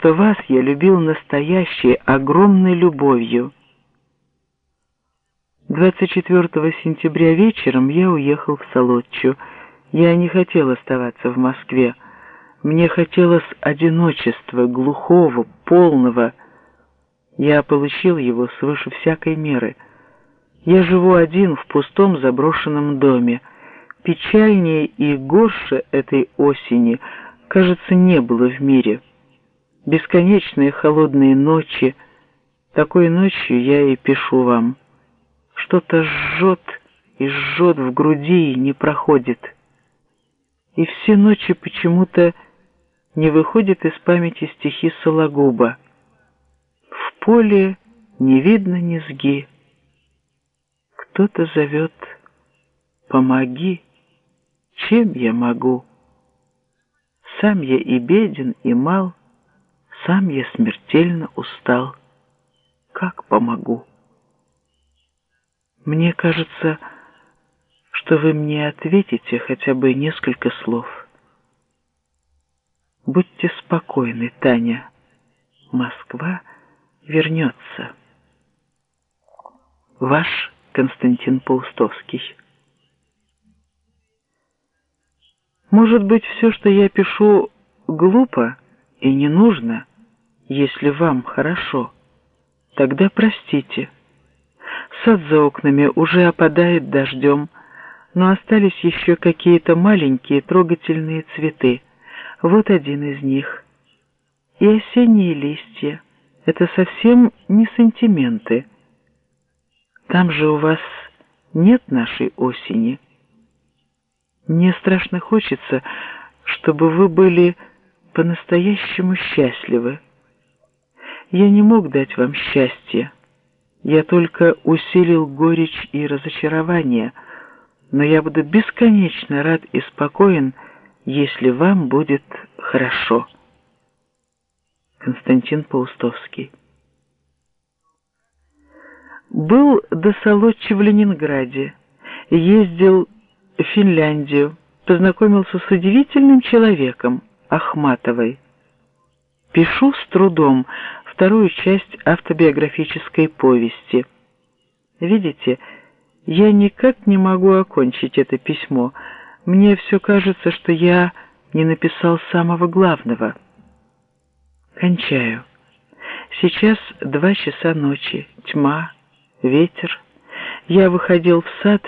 что вас я любил настоящей, огромной любовью. 24 сентября вечером я уехал в Солодчу. Я не хотел оставаться в Москве. Мне хотелось одиночества, глухого, полного. Я получил его свыше всякой меры. Я живу один в пустом заброшенном доме. Печальнее и горше этой осени, кажется, не было в мире. Бесконечные холодные ночи. Такой ночью я и пишу вам. Что-то жжет и жжет в груди и не проходит. И все ночи почему-то не выходят из памяти стихи Сологуба. В поле не видно низги. Кто-то зовет «Помоги, чем я могу?» Сам я и беден, и мал, Сам я смертельно устал. Как помогу? Мне кажется, что вы мне ответите хотя бы несколько слов. Будьте спокойны, Таня. Москва вернется. Ваш Константин Паустовский. Может быть, все, что я пишу, глупо и не нужно, если вам хорошо. Тогда простите. Сад за окнами уже опадает дождем, но остались еще какие-то маленькие трогательные цветы. Вот один из них. И осенние листья. Это совсем не сантименты. Там же у вас нет нашей осени. Мне страшно хочется, чтобы вы были по-настоящему счастливы. Я не мог дать вам счастья. Я только усилил горечь и разочарование, но я буду бесконечно рад и спокоен, если вам будет хорошо. Константин Паустовский Был до Солодчи в Ленинграде, ездил в Финляндию, познакомился с удивительным человеком, Ахматовой. Пишу с трудом вторую часть автобиографической повести. Видите, я никак не могу окончить это письмо. Мне все кажется, что я не написал самого главного. Кончаю. Сейчас два часа ночи, тьма, ветер. Я выходил в сад,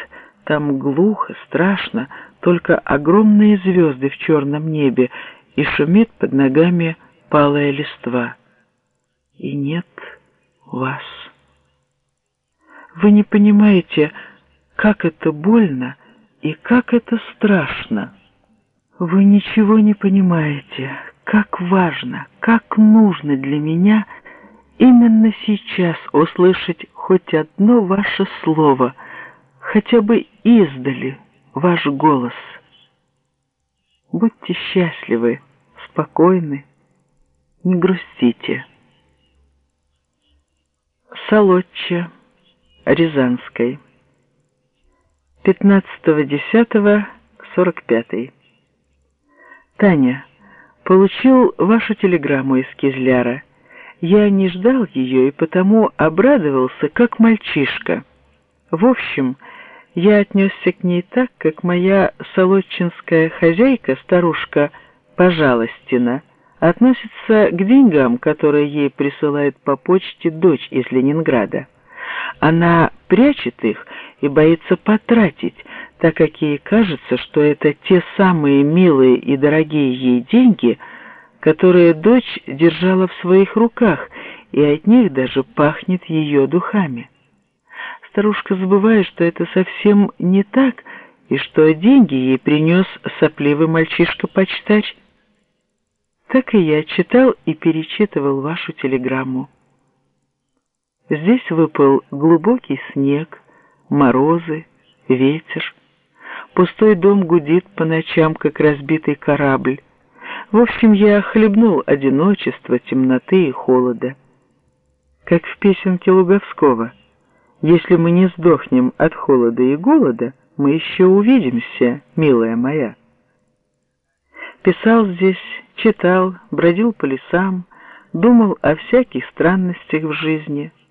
там глухо, страшно, только огромные звезды в черном небе и шумит под ногами палая листва. И нет вас. Вы не понимаете, как это больно и как это страшно. Вы ничего не понимаете, как важно, как нужно для меня именно сейчас услышать хоть одно ваше слово, хотя бы издали ваш голос. Будьте счастливы, спокойны, не грустите. Солодча, Рязанской. 15.10.45. Таня, получил вашу телеграмму из Кизляра. Я не ждал ее и потому обрадовался, как мальчишка. В общем, я отнесся к ней так, как моя солодчинская хозяйка, старушка Пожалостина, относится к деньгам, которые ей присылает по почте дочь из Ленинграда. Она прячет их и боится потратить, так как ей кажется, что это те самые милые и дорогие ей деньги, которые дочь держала в своих руках, и от них даже пахнет ее духами старушка забывает, что это совсем не так, и что деньги ей принес сопливый мальчишка-почтарь. Так и я читал и перечитывал вашу телеграмму. Здесь выпал глубокий снег, морозы, ветер. Пустой дом гудит по ночам, как разбитый корабль. В общем, я хлебнул одиночество, темноты и холода. Как в песенке Луговского — если мы не сдохнем от холода и голода, мы еще увидимся, милая моя. Писал здесь, читал, бродил по лесам, думал о всяких странностях в жизни –